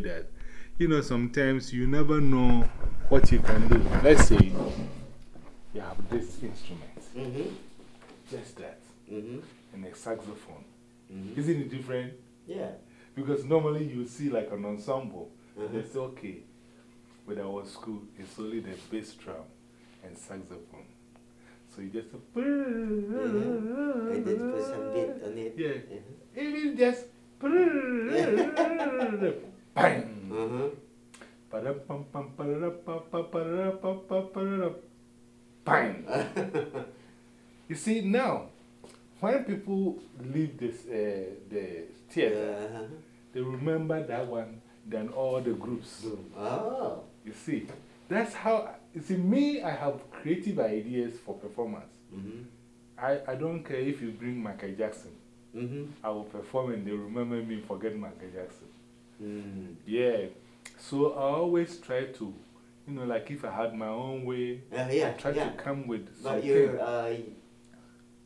that, you know, sometimes you never know what you can do. Let's say you have this instrument, -hmm. just that, -hmm. and a saxophone. -hmm. Isn't it different? Yeah. Because normally you see like an ensemble, -hmm. they say, okay, with our school, it's only the bass drum and saxophone. So you just. Yeah. And then put some beat on it. Yeah. -hmm. Even just. Bang! -hmm. Bang! you see, now, when people leave this, uh, the theater, they remember that one than all the groups. Oh. You see, that's how, you see, me, I have creative ideas for performance. -hmm. I, I don't care if you bring Michael Jackson. -hmm. I will perform and they remember me, forget Michael Jackson. Mm. Yeah. So I always try to, you know, like if I had my own way, Uh, yeah, I try yeah. to come with But something. you're uh,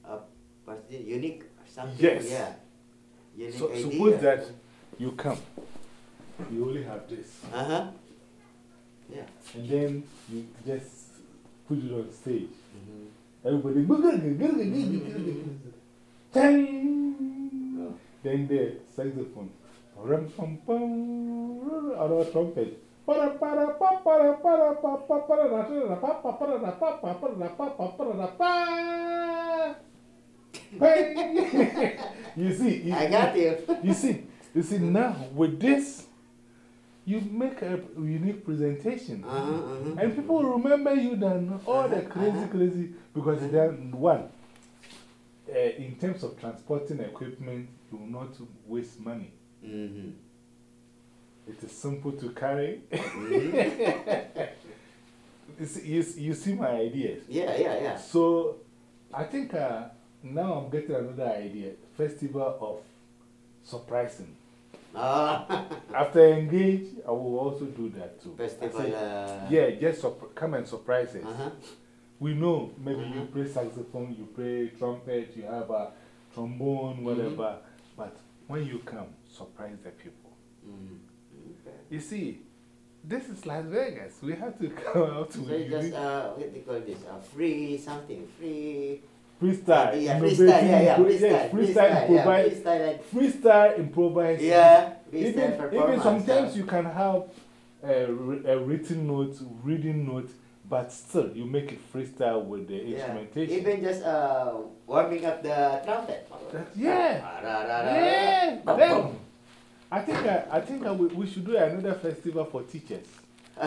uh, what's unique something? Yes. Yeah. Unique so, idea. suppose that you come, you only have this, Uh huh. Yeah. and then you just put it on stage. -hmm. Everybody! Oh. then the saxophone, rum pum pum, or trumpet. You see, you, I got you. you see, you see now with this, you make a unique presentation. Uh huh. Uh -huh. And people remember you than all the Uh-huh, crazy, uh-huh. crazy, because then, one, uh, in terms of transporting equipment, you will not waste money. Mm -hmm. It is simple to carry. -hmm. you, see, you, see my ideas. Yeah, yeah, yeah. So, I think uh, now I'm getting another idea festival of surprising. Ah, After engage, I will also do that too. Festival. say, Uh, yeah, just come and surprise us. Uh huh. We know maybe you -hmm. play saxophone, you play trumpet, you have a trombone, Mm-hmm. whatever. But when you come, surprise the people. Mm. Okay. You see, this is Las Vegas. We have to come out to. So just, uh, what do you call this? Uh, free something, free. freestyle. yeah, freestyle, yeah, yeah, freestyle. yes, freestyle, yeah, improvise, freestyle, like, freestyle improvise. yeah, freestyle Even, even sometimes uh, you can have a, a written note, reading note, but still you make it freestyle with the yeah. instrumentation. Even just uh, warming up the trumpet. That- yeah. Ah. Yeah, boom. I think, I, I think I we, we should do another festival for teachers.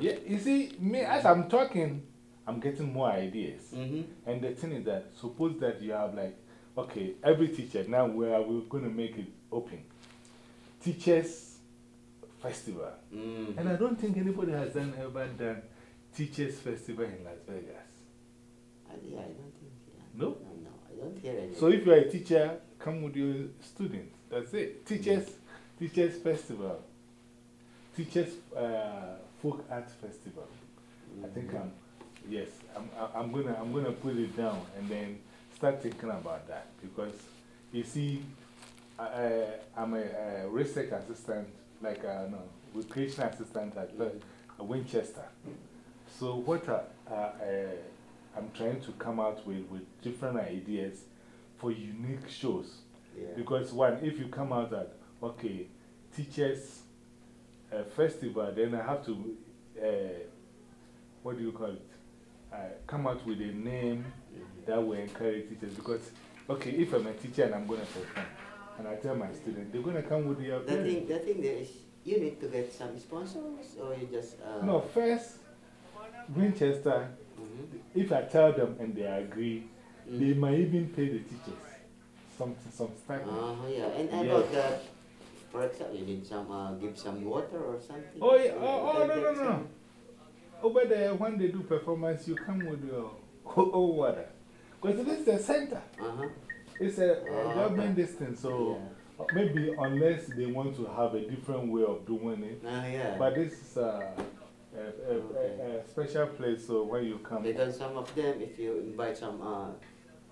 Yeah, you see, me, as I'm talking, I'm getting more ideas. Mhm. And the thing is that, suppose that you have like, okay, every teacher, now we are we're going to make it open. Teachers Festival. Mm. And I don't think anybody has done, ever done Teachers Festival in Las Vegas. Uh, yeah, I don't think. Yeah. No? No, no, I don't hear any. So if you're a teacher, come with your students. That's it. Teachers, Teachers Festival. Teachers uh, Folk Art Festival. I think I'm, yes, I'm, I- I'm gonna, I'm gonna put it down and then start thinking about that because you see, I, I, I'm a, a research assistant, like a no, recreation assistant at uh, Winchester. So what I, I, I- I'm trying to come out with, with different ideas for unique shows. Yeah. Because one, if you come out at, okay, teachers uh, festival, then I have to, uh, what do you call it? Uh, come out with a name that will encourage teachers. Because, okay, if I'm a teacher and I'm going to perform, and I tell my students, they're going to come with their The thing, the thing there is, you need to get some sponsors or you just. Uh, No, first, Winchester, Mhm. if I tell them and they agree, Mm. they might even pay the teachers some, some stipend. Uh -huh, yeah, and about that, for example, you need some, uh, give some water or something. Oh, yeah. Oh, oh, no, no, no. some- Over there, when they do performance, you come with your own water. Because this is a center. Uh-huh. It's a, a Oh, government okay. distance. So Yeah. maybe unless they want to have a different way of doing it. Uh, yeah. But this is a, a, a, a, a special place. So when you come, because some of them, if you invite some uh,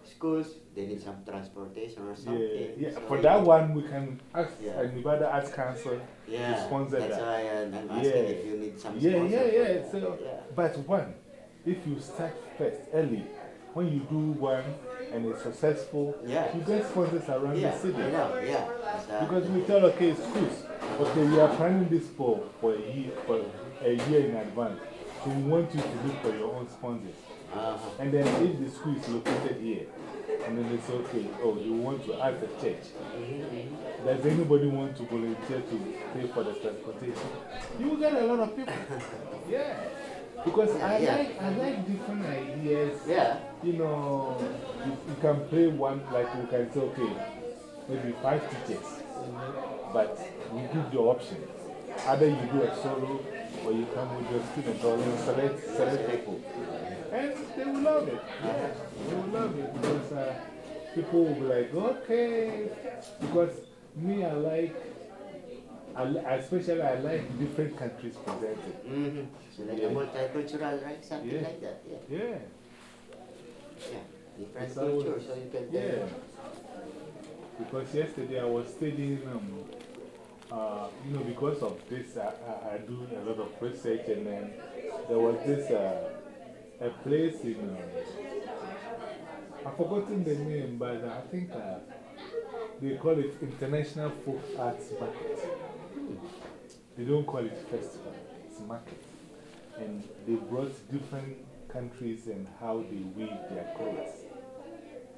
schools, they need some transportation or something. yeah. So For they- that one, we can ask Yeah. uh, Nevada Arts Council to yeah, sponsor that's that. why I'm I'm asking Yeah. if you need some Yeah, sponsor yeah, yeah. So, yeah. But one, if you start first, early, when you do one and it's successful, Yeah. you get sponsors around Yeah, the city. I know, yeah. Exactly. Because we tell, okay, schools, okay, we are planning this for, for, a, year, for a year in advance. So we want you to look for your own sponsors. uh-huh. And then if the school is located here, and then they say, okay, oh, you want to ask the church, does anybody want to volunteer to pay for the transportation? You will get a lot of people. yeah. Because I, Yeah. like, I like different ideas. Yeah. You know, you, you can play one, like we can say, okay, maybe five teachers. But we give you option. Either you do a solo or you come with your students or you select, select people. And they will love it. Yeah, they will love it because uh, people will be like, okay. Because me, I like, I, especially I like different countries presented. Mm -hmm. So like Yeah. a multicultural, right? Something Yeah. like that. Yeah. Yeah. Yeah. Different It's always- culture, so you can. Yeah. Because yesterday I was studying, um, uh, you know, because of this, I, I, I do a lot of research and then there was this, uh, a place in, um, I've forgotten the name, but I think uh, they call it International Folk Arts Market. They don't call it festival, it's market. And they brought different countries and how they weave their clothes.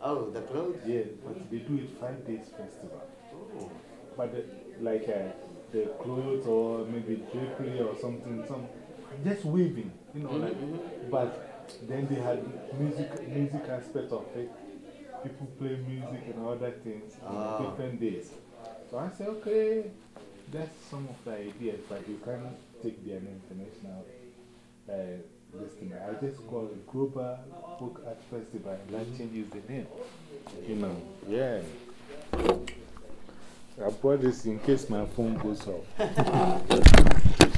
Oh, the clothes? Yeah, but they do it five days festival. Oh. But the, like uh, the clothes or maybe drapery or something, some just weaving, you know, like. But then they had music, music aspect of it. People play music and all that things on Ah. different days. So I said, okay, that's some of the ideas, but you can't take the international uh, this thing. I just call it Global Folk Art Festival and that changes the name. You know, yeah. I brought this in case my phone goes off.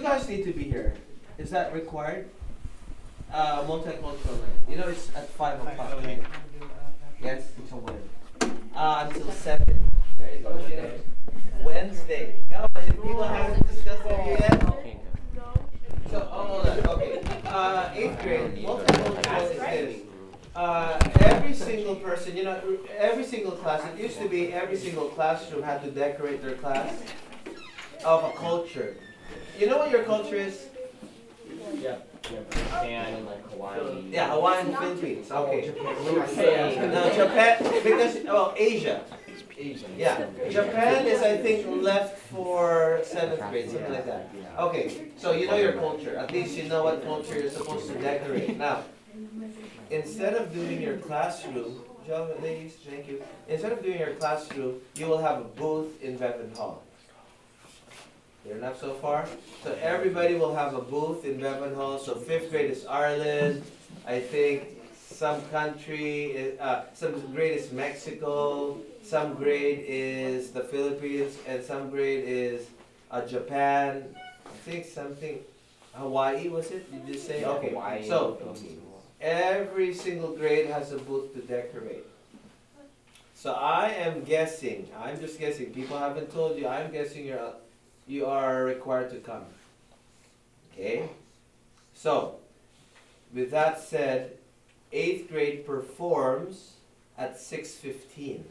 you guys need to be here. Is that required? Uh, multicultural night. You know, it's at five o'clock, right? Yes, until when? Uh, until seven. There you go. Okay. Wednesday. Oh, and people haven't discussed it yet? So, oh, hold on, okay. Uh, eighth grade, multicultural is this. Uh, every single person, you know, every single class, it used to be every single classroom had to decorate their class of a culture. You know what your culture is? Yeah. Japan and like Hawaii. Yeah, Hawaiian, Philippines, okay. Japan. No, Japan, because, well, Asia. Asian. Yeah, Japan is, I think, left for seventh grade, something like that. Okay, so you know your culture. At least you know what culture you're supposed to decorate. Now, instead of doing your classroom, gentlemen, ladies, thank you. Instead of doing your classroom, you will have a booth in Bevan Hall. Fair enough so far? So everybody will have a booth in Bevan Hall. So fifth grade is Ireland. I think some country, is, uh, some grade is Mexico. Some grade is the Philippines, and some grade is uh, Japan. I think something Hawaii was it? Did you say? Okay. Hawaii. So every single grade has a booth to decorate. So I am guessing. I'm just guessing. People haven't told you. I'm guessing you're you are required to come. Okay. So, with that said, eighth grade performs at six fifteen.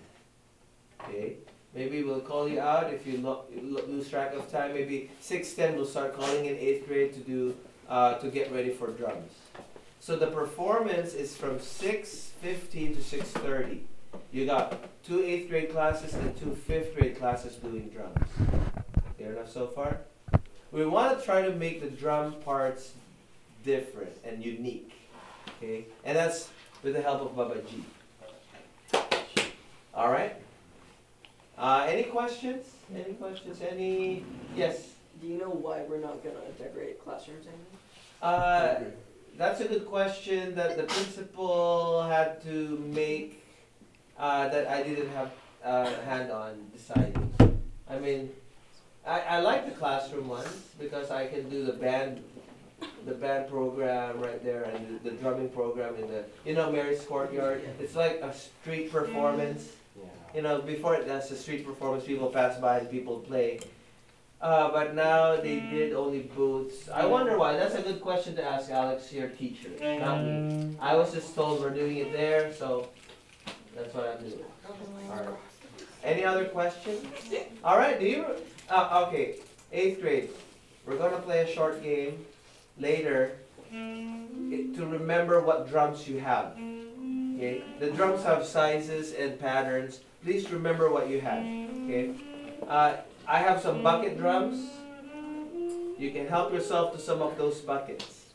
Okay. Maybe we'll call you out if you lo- lo- lose track of time. Maybe six ten we'll start calling in eighth grade to do uh, to get ready for drums. So the performance is from six fifteen to six thirty. You got two eighth grade classes and two fifth grade classes doing drums. Clear enough so far? We want to try to make the drum parts different and unique. Okay? And that's with the help of Baba G. Alright? Uh, any questions? Any questions? Any yes? Do you know why we're not gonna decorate classrooms anymore? Uh, that's a good question that the principal had to make, uh, that I didn't have, uh, hand on deciding. I mean, I, I like the classroom ones because I can do the band, the band program right there and the, the drumming program in the, you know, Mary's Courtyard. It's like a street mm. performance. Yeah. You know, before it, that's a street performance, people pass by and people play. Uh, but now they mm. did only booths. I wonder why. That's a good question to ask Alex, your teacher, mm. not me. I was just told we're doing it there, so that's what I'm doing. Alright. Any other questions? Alright, do you, uh, okay, eighth grade. We're gonna play a short game later eh, to remember what drums you have. Okay, the drums have sizes and patterns. Please remember what you have. Okay, uh, I have some bucket drums. You can help yourself to some of those buckets.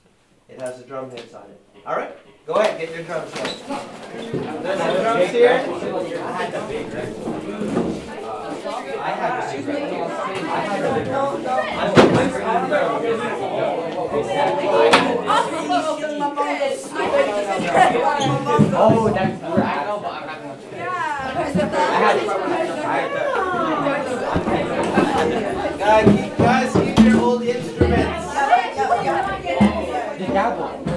It has the drum heads on it. All right, go ahead, get your drums. There's some drums here. I have a secret. I have a I'm I'm bringing drums. Oh, that's where I know, but I'm not gonna. I had. I had. Guys, keep, guys, keep your old instruments. 鸭脖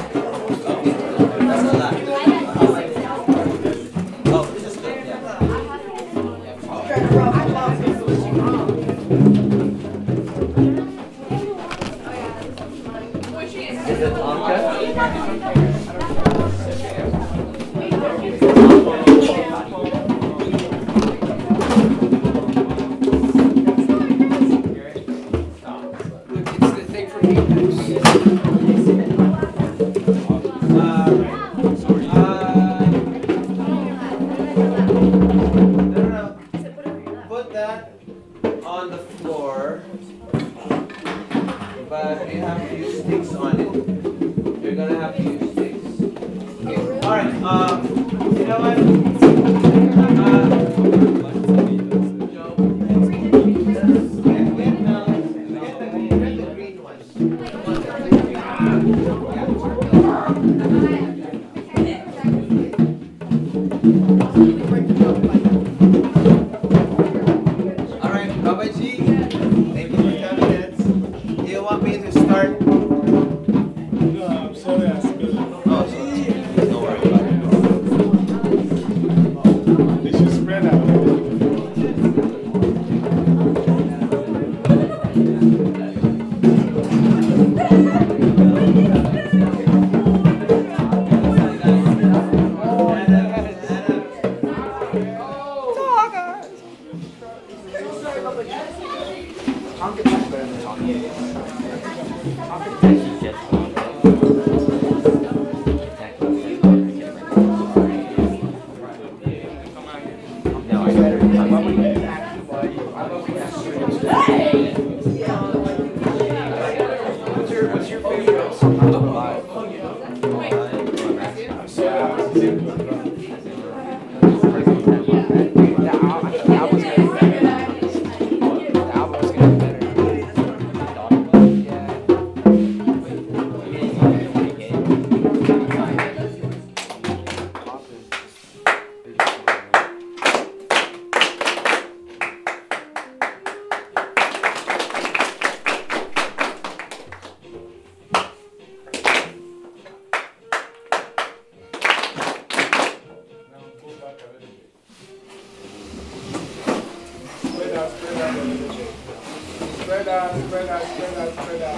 Spread out, spread out, spread out.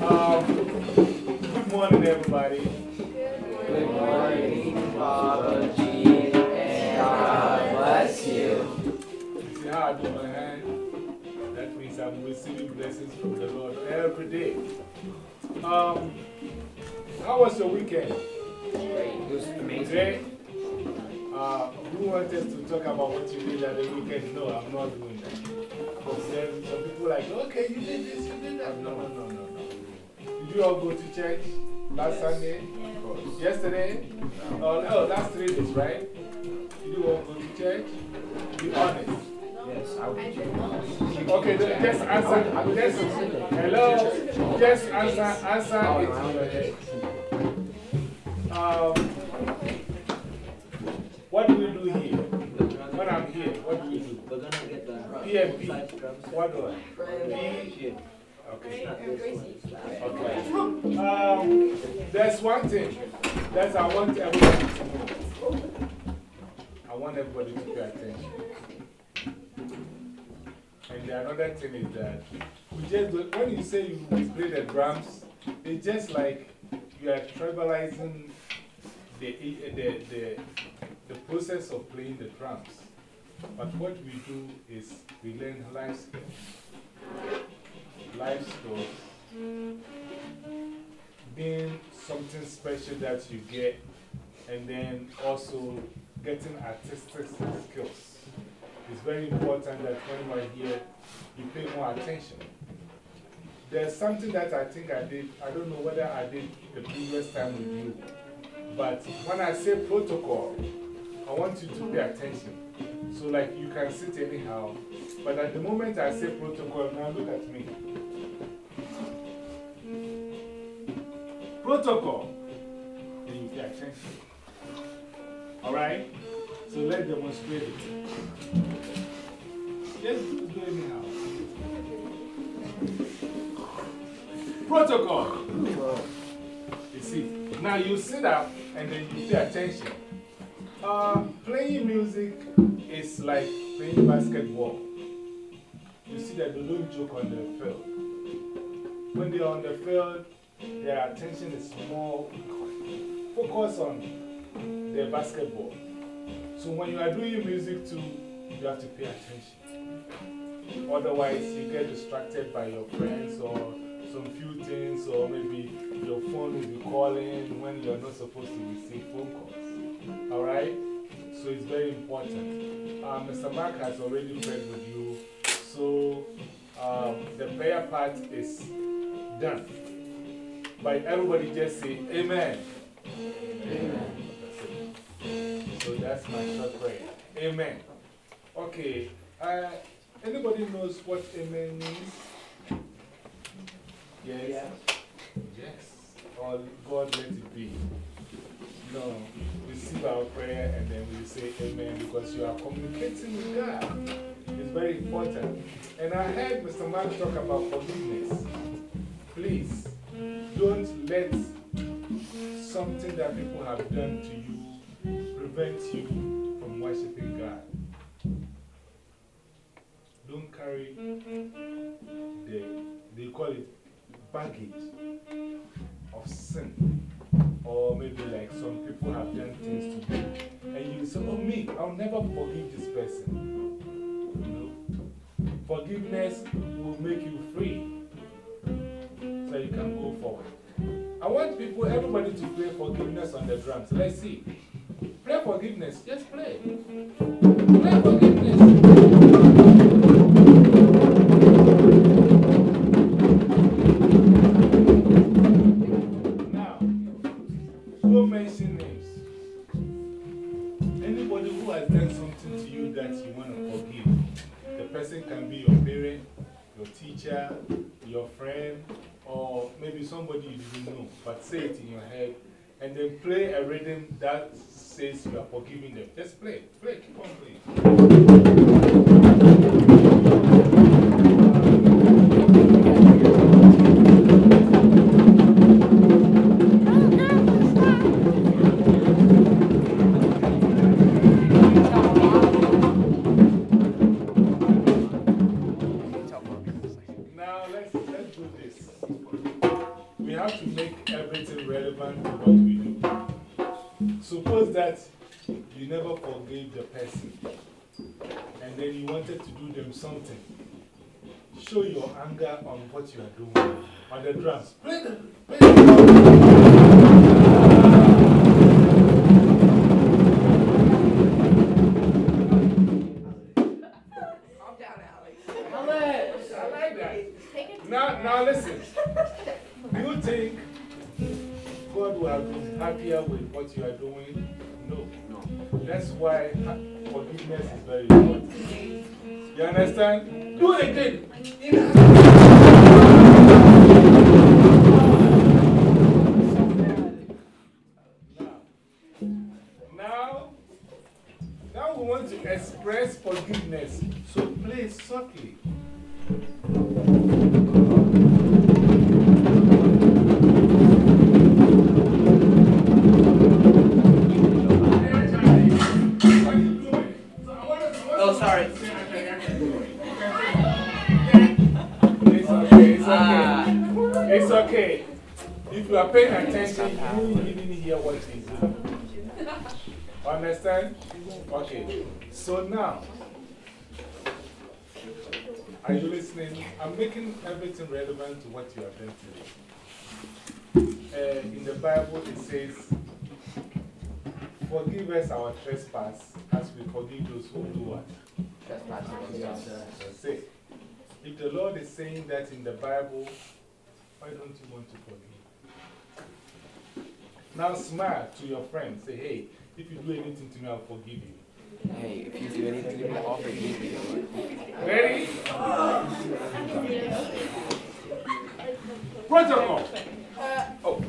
Um, good morning, everybody. Good morning, Baba G, and God bless you. See how I do my hand? That means I'm receiving blessings from the Lord every day. Um, how was your weekend? It was amazing. Today, uh, who wanted to talk about what you did at the weekend? No, I'm not doing that. Because then some people are like, okay, you did this, you did that. No, no, no, no, no. Did you all go to church last Sunday? Yesterday? Oh, no, that's three days, right? Did you all go to church? Be honest. Yes, I would. Okay, then just answer. Just, hello? Just answer, answer it in your head. Um, what do we do here? When I'm here, what do we do? We're gonna get the PMP. What do I? P. Okay. Okay. Um, there's one thing that I want everybody to know. I want everybody to pay attention. And the another thing is that we just do, when you say you play the drums, it's just like you are trivializing the, eh, the, the, the process of playing the drums. But what we do is we learn life skills. Life skills being something special that you get, and then also getting artistic skills. It's very important that when are here, you pay more attention. There's something that I think I did, I don't know whether I did the previous time with you, but when I say protocol, I want you to pay attention. So, like, you can sit anyhow, but at the moment I say protocol, now look at me. Protocol, then you pay attention. Alright? So, let's demonstrate it. Just do anyhow. Protocol. You see, now you sit up and then you pay attention. Uh, playing music is like playing basketball. You see that they don't joke on the field. When they're on the field, their attention is more focused on the basketball. So when you are doing music too, you have to pay attention. Otherwise, you get distracted by your friends or some few things, or maybe your phone will be calling when you're not supposed to receive phone calls. Alright? So it's very important. Uh, Mr. Mark has already prayed with you. So um, the prayer part is done. But everybody just say, Amen. Amen. So that's my short prayer. Amen. Okay. Uh, anybody knows what Amen means? Yes. Yes. Or God let it be. No. Receive our prayer and then we say Amen because you are communicating with God. It's very important. And I heard Mr. Mark talk about forgiveness. Please, don't let something that people have done to you prevent you from worshiping God. Don't carry the, they call it baggage of sin. Or maybe like some people have done things to you. And you say, oh, me, I'll never forgive this person. You know? Forgiveness will make you free so you can go forward. I want people, everybody to play forgiveness on the drums. Let's see. Play forgiveness. Just play. Play forgiveness. Somebody you didn't know, but say it in your head, and then play a rhythm that says you are forgiving them. Just play, play, keep on playing. So now, are you listening? I'm making everything relevant to what you have done today. In the Bible, it says, Forgive us our trespass as we forgive those who do what? That's. If the Lord is saying that in the Bible, why don't you want to forgive? Now smile to your friend. Say, hey, if you do anything to me, I'll forgive you. Hey, if you do anything to me, I'll forgive you. Ready? Protocol. Uh, oh.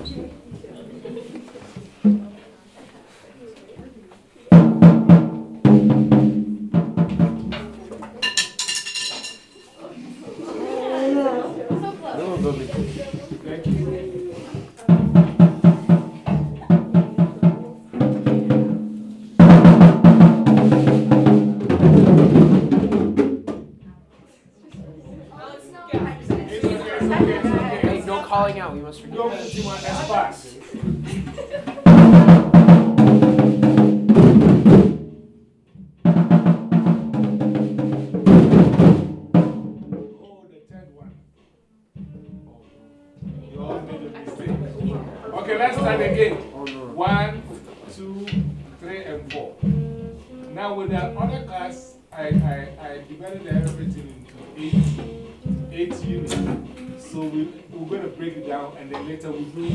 down, and then later we do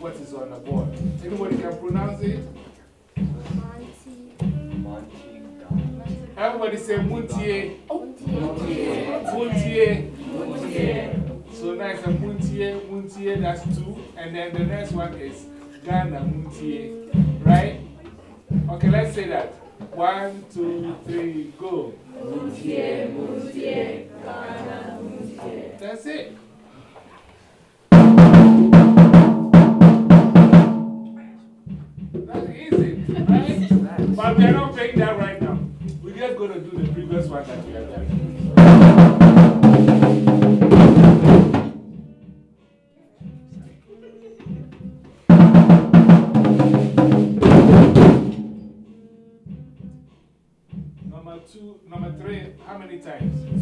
what is on the board. Anybody can pronounce it? Everybody say Muntie. Muntie. Muntie. So now it's a Muntie, Muntie, that's two. And then the next one is Ghana Muntie. Right? Okay, let's say that. One, two, three, go. Muntie, Muntie, Ghana Muntie. That's it. We are not playing that right now. We're just going to do the previous one that we have done. number two, number three, how many times?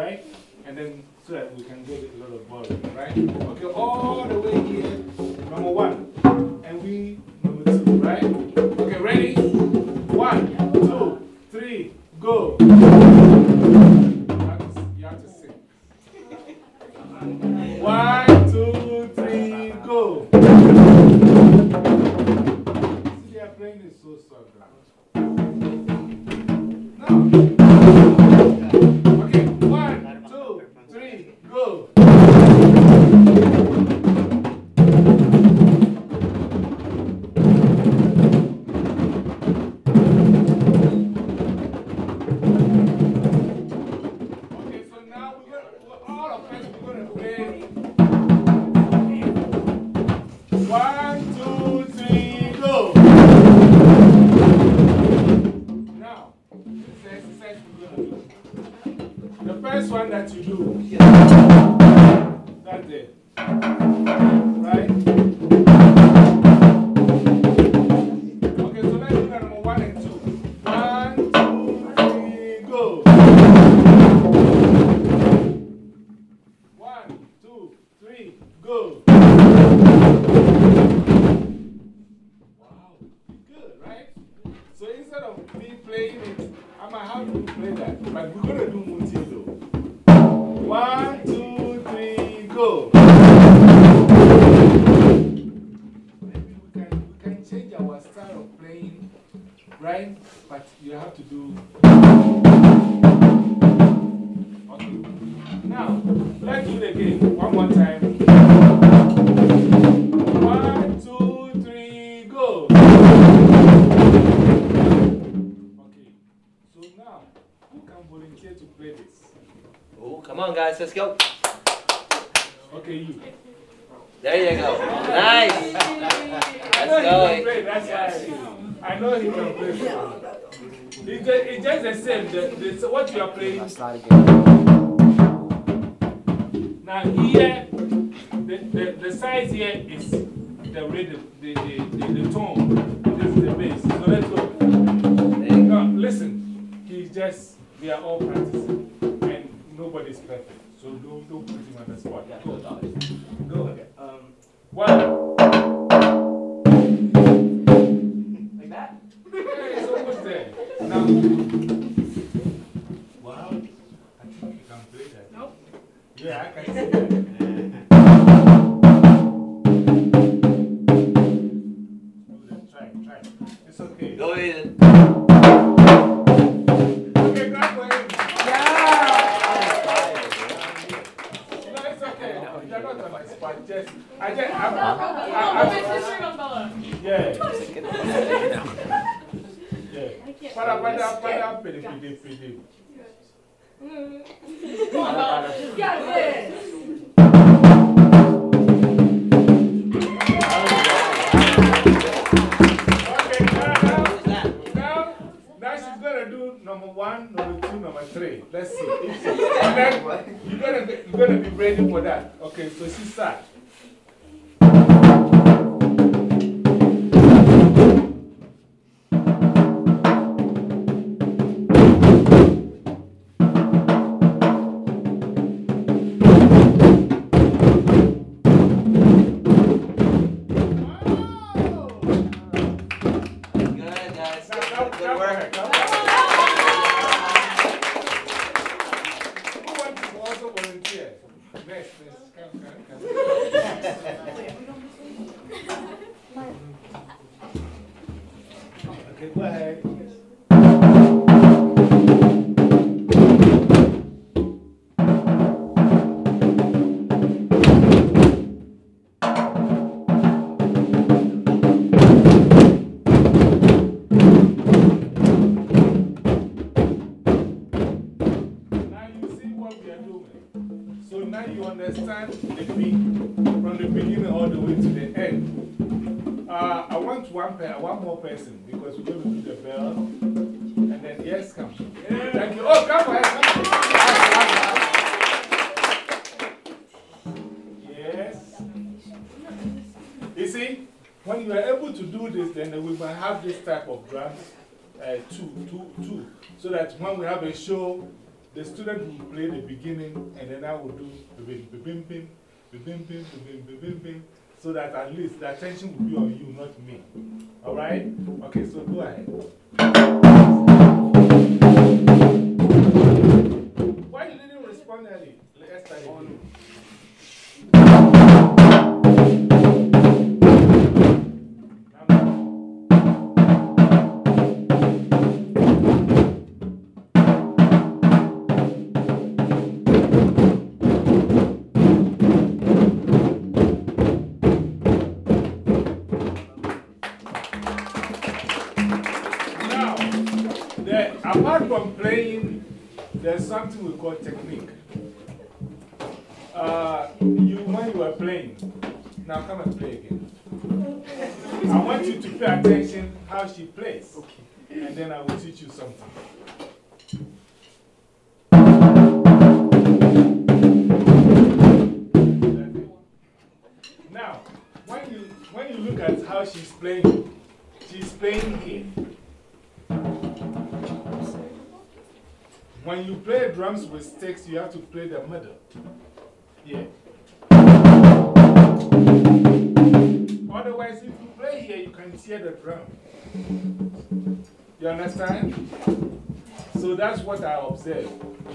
right? And then so that we can get a lot of volume, right? Okay, all the way here, number one. And we, number two, right? Okay, ready? One, two, three, go. One, two, three, go. So. Now. Right? But you have to do. Okay. Now, let's do it again. One more time. One, two, three, go. Okay. So now, who can volunteer to play this? Oh, come on, guys, let's go. Okay, you. There you go. Nice. I know Let's go. he can play, that's why I, I know he can play. It's just, the same. The, the, what you are playing. That's not a good. Now, here, the, the, the size here is the rhythm, the, the, the, the tone. This is the bass. So let's go. Now, listen, he's just, we are all practicing, and nobody's perfect. So don't, don't put him on the spot. Go. Go. Okay, um, One. Wow, I think you can play that. Nope. Yeah, I can see that. See, when you are able to do this, then we might have this type of drums, uh, two, two, two. So that when we have a show, the student will play the beginning, and then I will do bim bim bim bim bim bim bim bim bim bim so that at least the attention will be on you, not me. All right? Okay, so go ahead. With sticks, you have to play the middle. Yeah. Otherwise, if you play here, you can hear the drum. You understand? So that's what I observe.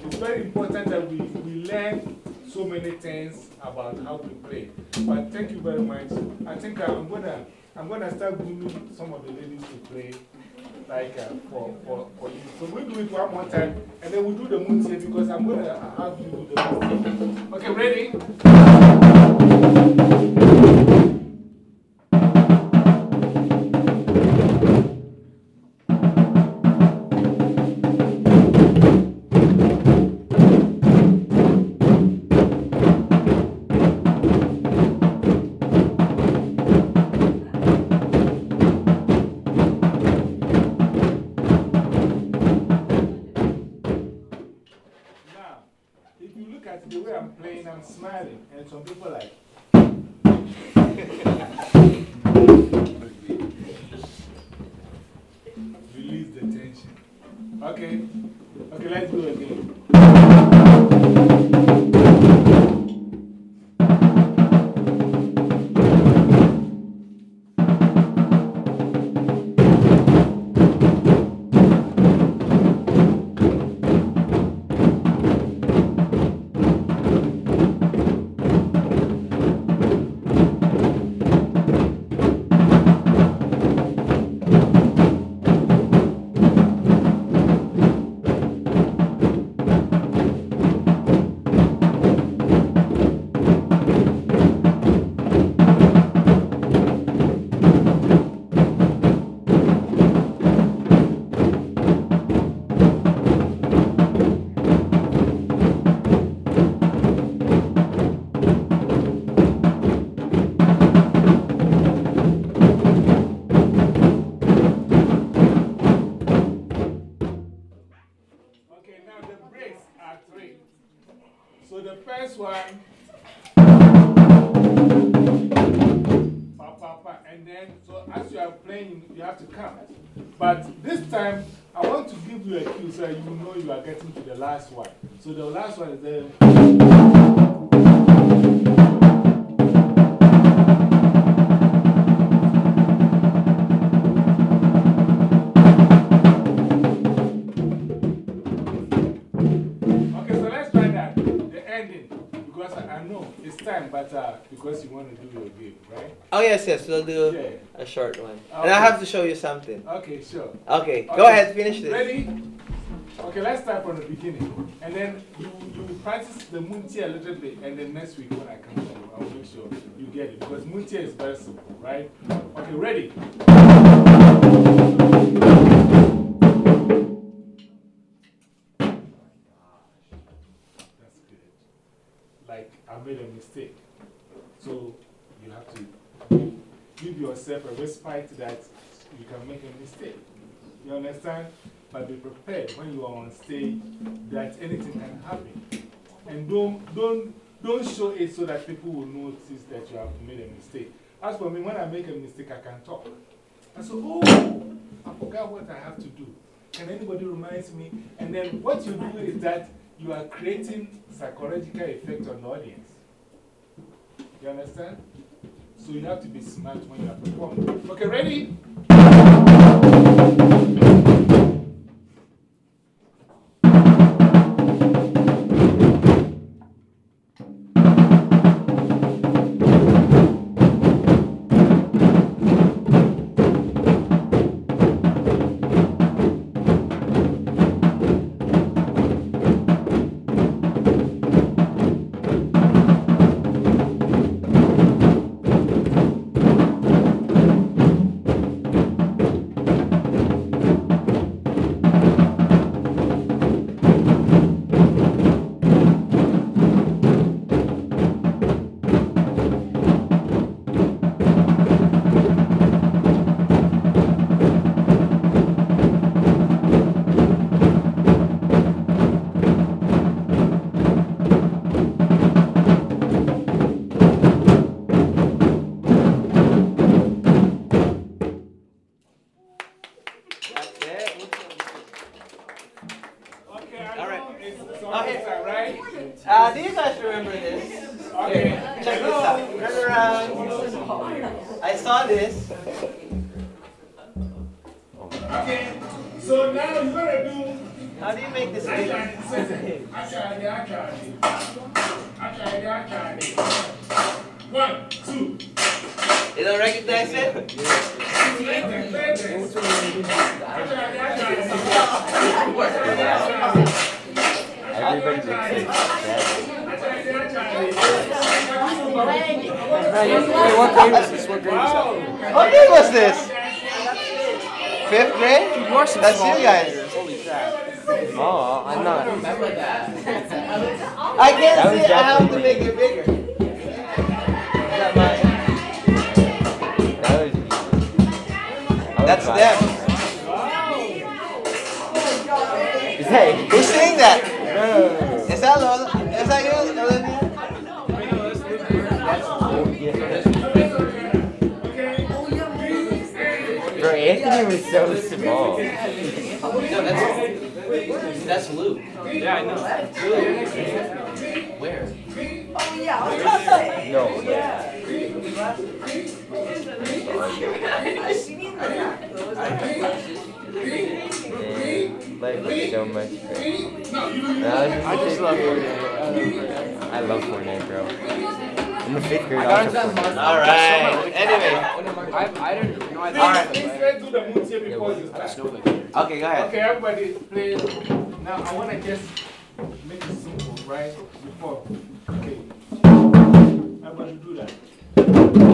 It's very important that we, we learn so many things about how to play. But thank you very much. I think I'm gonna, I'm gonna start grooming some of the ladies to play like uh, for, for, for you. So we do it one more time and then we do the muntie because I'm going to have you do the muntie. Okay, ready? Smiling. And some people like, you a cue so you know you are getting to the last one. So the last one is the. Okay, so let's try that. The ending. Because I, know it's time, but uh, because you want to do your game, right? Oh, yes, yes, we'll do Yeah. a short one. Okay. And I have to show you something. Okay, sure. Okay, go ahead, finish this. Ready? Okay, let's start from the beginning. And then you, you practice the Muntie a little bit, and then next week when I come to you, I'll make sure you get it. Because Muntie is very simple, right? Okay, ready? That's good. Like, I made a mistake. So you have to give yourself a respite that you can make a mistake. You understand? But be prepared when you are on stage that anything can happen. And don't, don't, don't show it so that people will notice that you have made a mistake. As for me, when I make a mistake, I can talk. I say, oh, I forgot what I have to do. Can anybody remind me? And then what you do is that you are creating psychological effect on the audience. You understand? So you have to be smart when you are performing. Okay, ready? I saw this. Okay, so now you gotta do. How do you make this? I tried it, I tried it, I tried it. I tried it, I tried it. One, two. You don't recognize it? Everybody's excited. I tried Wait, what grade was this? What grade was that? What grade was this? Fifth grade? You are some That's small you guys. Holy crap. Oh, I'm not. Remember that. I can't That see it. I have to make it bigger. Is that my- That was. That's them. Is that? Who's saying that? No. Is that Lola? Anthony was so small. No, that's that's Luke. Yeah, I know. Where? Oh, yeah, I was gonna say. No. Yeah. I seen you there. Man, life was so much better. I just love Fortnite. I love Fortnite, bro. In the fifth grade, I I got was into a that Fortnite. Alright, anyway. I, I didn't know I Please, Alright. please let's do the Muntie before you start. Okay, go ahead. Okay, everybody, please. Now, I want to just make it simple, right? Before. Okay. Everybody do that.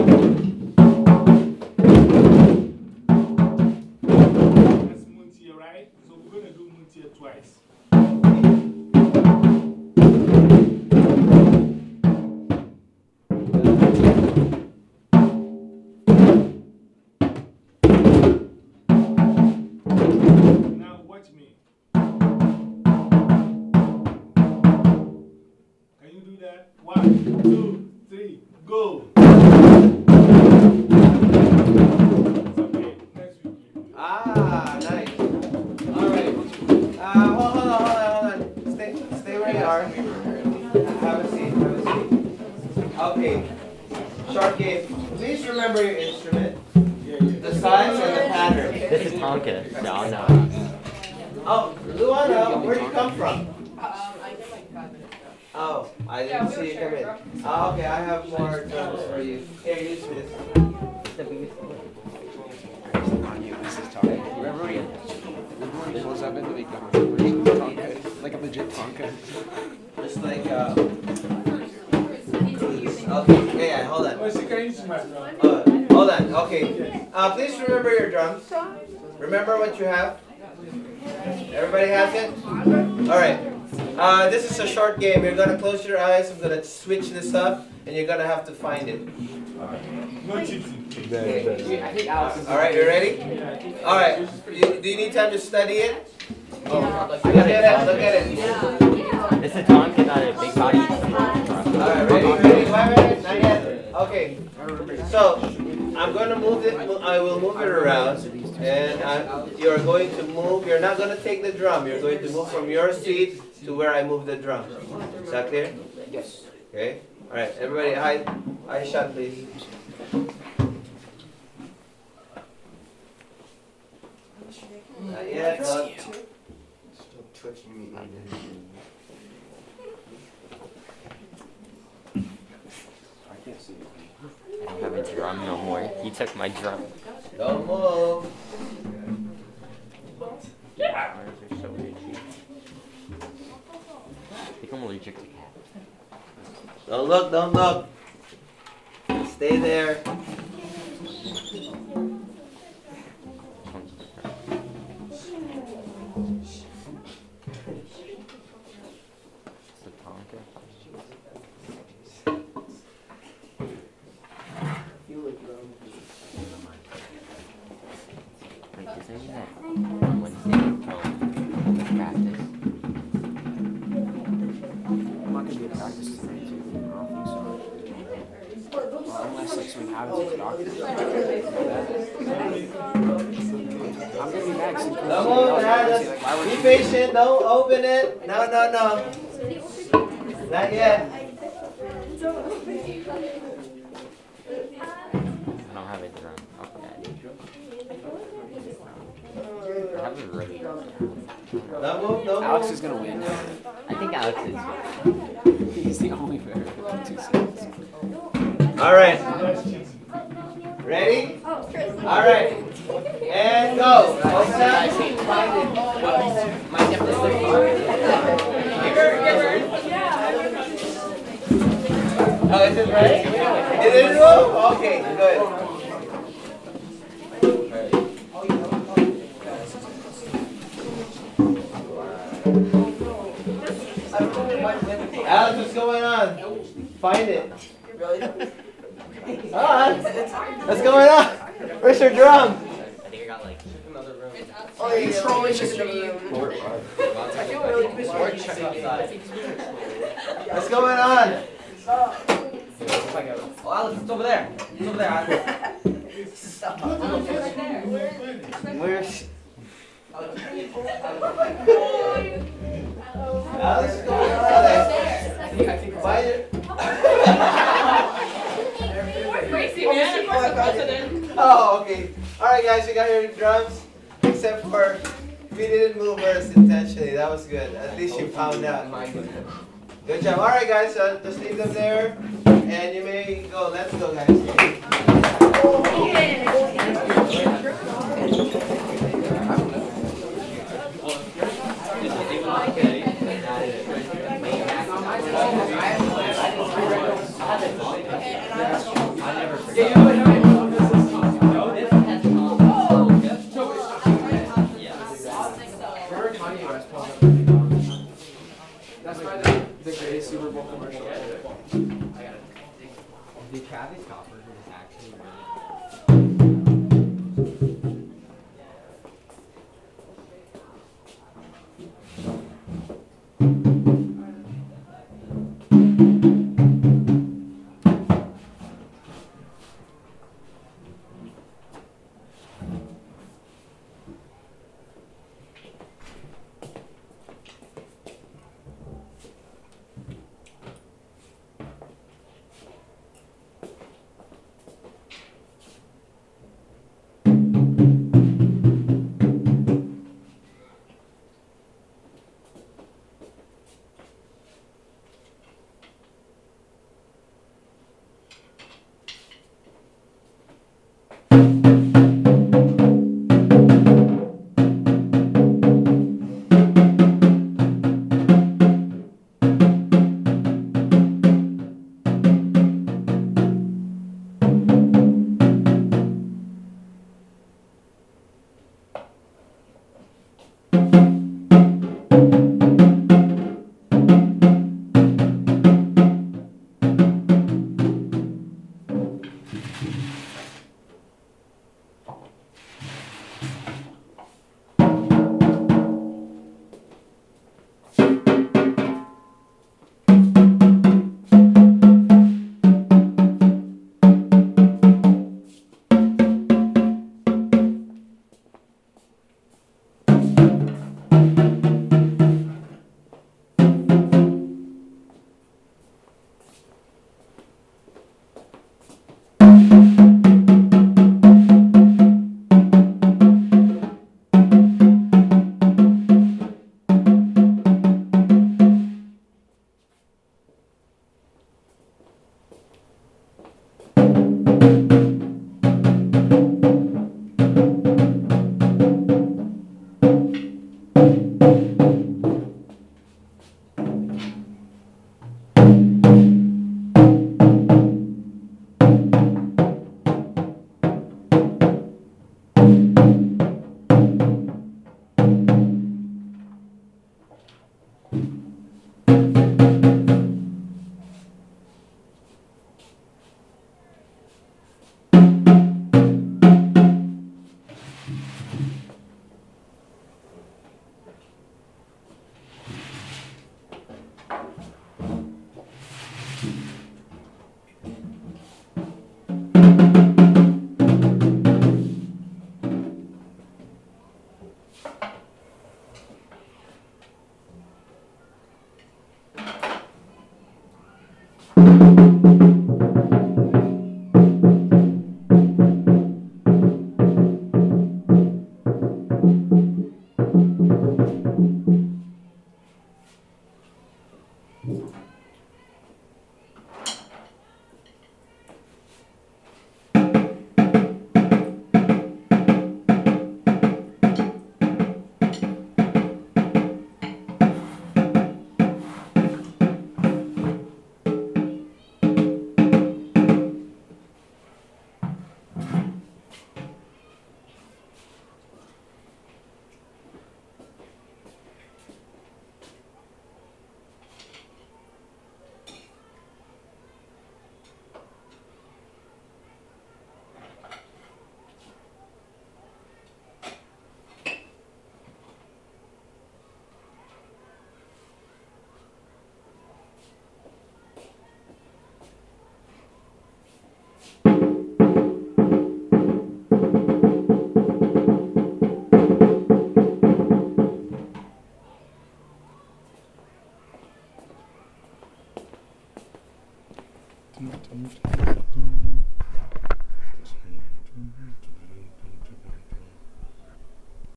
No cheating. I think Alex is. Alright, you ready? Alright. You- Do you need time to study it? Oh, Look at it, look at it. This is Tonka, not a big body. Alright, ready, ready? Wait, wait, not yet. Okay. So, I'm gonna move it, I will move it around, and I, you're going to move, you're not gonna take the drum, you're going to move from your seat to where I move the drum. Is that clear? Yes. Okay, alright, everybody, eye, eye shut please. Not yet, not. Still twitching me. I can't see it. I don't have a drum no more. You took my drum. Don't move. Yeah. Ours are so itchy. I think I'm allergic to cats. Don't look, don't look. Stay there. Unless like something happens with the doctor. I'm gonna be back soon. Don't move, Dad. Why would Be patient. Don't open it. No, no, no. Not yet. I don't have a drum. Oh, yeah. I have a really. Don't Alex is gonna win. I think Alex is. He's the only better. Two seconds. All right. Ready? All right. And go. It. Oh, is it right? It didn't move? Okay, good. Alex, what's going on? Find it. Ah, what's going on? Where's your drum? I think I got like Another room. Oh, you're trolling just in the room. I feel really good. check. What's going on? Oh, Alex, it's over there. It's over there. Alex. Where's Alex? What's going on? Alex? Find it. Crazy man. Oh, okay. All right, guys, you got your drums, except for we didn't move hers intentionally. That was good. At least you found out. Good job. All right, guys, uh, just leave them there, and you may go. Let's go, guys.